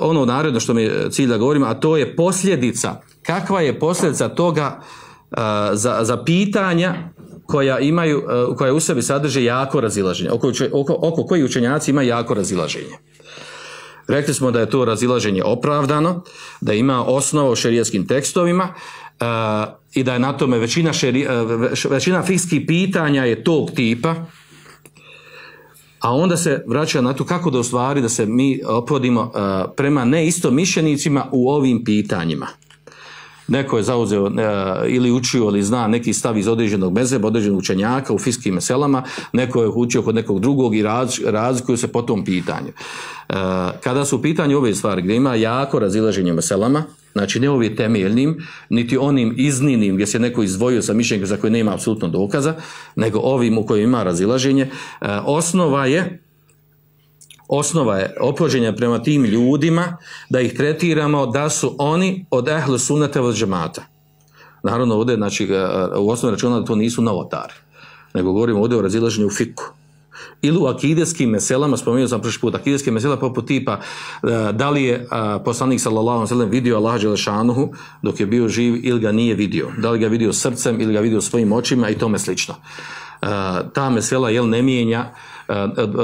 ono naredno što mi je cilj da govorim, a to je posljedica. Kakva je posljedica toga za, za pitanja koja imaju, koja u sebi sadrže jako razilaženje, oko, oko, oko koji učenjaci ima jako razilaženje. Rekli smo da je to razilaženje opravdano, da ima osnova u šerijskim tekstovima i da je na tome većina, šeri, većina fikskih pitanja je tog tipa, a onda se vraća na to kako da u stvari da se mi opodimo uh, prema neistomišljenicima u ovim pitanjima neko je zauzeo uh, ili učio ili zna neki stav iz određenog mezeba, određenog učenjaka u fiskim meselama, neko je učio kod nekog drugog i raz, razlikuju se po tom pitanju. Uh, kada su u pitanju ove stvari gdje ima jako razilaženje meselama, znači ne ovim temeljnim, niti onim izninim gdje se neko izdvojio sa mišljenjem za koje nema apsolutno dokaza, nego ovim u kojima ima razilaženje, uh, osnova je osnova je opođenja prema tim ljudima da ih tretiramo da su oni od ehlu sunnata od džemata. Naravno, ovdje, znači, u osnovi računa da to nisu novotari, nego govorimo ovdje o razilaženju u fiku. Ili u akideskim meselama, spomenuo sam prošli put, akideske mesela poput tipa da li je poslanik sallallahu sallam vidio Allah Đelešanuhu dok je bio živ ili ga nije vidio. Da li ga vidio srcem ili ga vidio svojim očima i tome slično. Ta mesela, jel, ne mijenja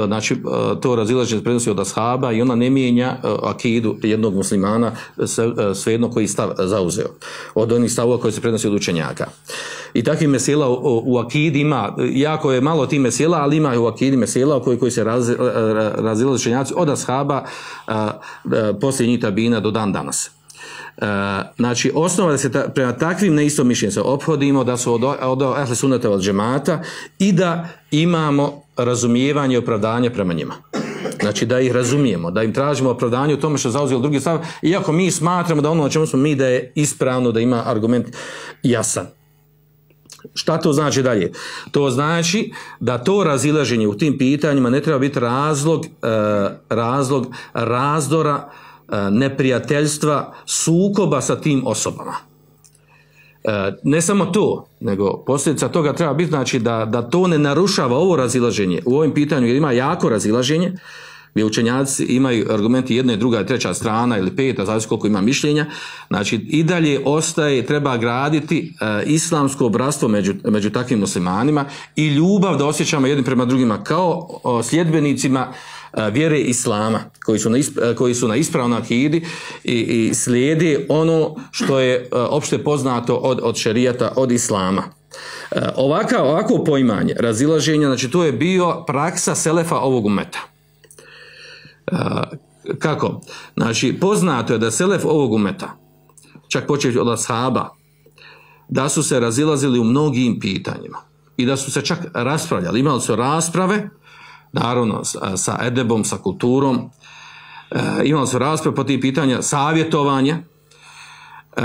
znači to razilaženje prenosi od ashaba i ona ne mijenja akidu jednog muslimana svejedno koji stav zauzeo od onih stavova koji se prenosi od učenjaka. I takvih mesela u, u akidi ima, jako je malo tih mesela, ali ima u akidi mesela koji, koji se raz, razilaze učenjaci od ashaba poslije tabina do dan danas. Znači osnova da se prema takvim neistomišljenim se ophodimo da su od, od, od od džemata i da imamo razumijevanje i opravdanje prema njima. Znači da ih razumijemo, da im tražimo opravdanje u tome što zauzeli drugi stav, iako mi smatramo da ono na čemu smo mi da je ispravno, da ima argument jasan. Šta to znači dalje? To znači da to razilaženje u tim pitanjima ne treba biti razlog, uh, razlog razdora neprijateljstva, sukoba sa tim osobama. E, ne samo to, nego posljedica toga treba biti znači da, da to ne narušava ovo razilaženje u ovim pitanju jer ima jako razilaženje gdje učenjaci imaju argumenti jedna i druga i treća strana ili peta, zavisi koliko ima mišljenja, znači i dalje ostaje, treba graditi e, islamsko obratstvo među, među takvim muslimanima i ljubav da osjećamo jednim prema drugima kao o, sljedbenicima e, vjere islama koji su na, isp, koji su na ispravnoj akidi i, i slijedi ono što je e, opšte poznato od, od šerijata, od islama. E, ovaka, ovako poimanje razilaženja, znači to je bio praksa selefa ovog umeta kako? Znači, poznato je da Selef ovog umeta, čak početi od ashaba, da su se razilazili u mnogim pitanjima i da su se čak raspravljali. Imali su rasprave, naravno, sa edebom, sa kulturom, e, imali su rasprave po tih pitanja, savjetovanje, e,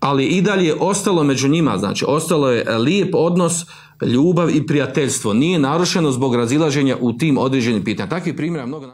ali i dalje ostalo među njima, znači, ostalo je lijep odnos ljubav i prijateljstvo nije narušeno zbog razilaženja u tim određenim pitanjima. Takvih primjera mnogo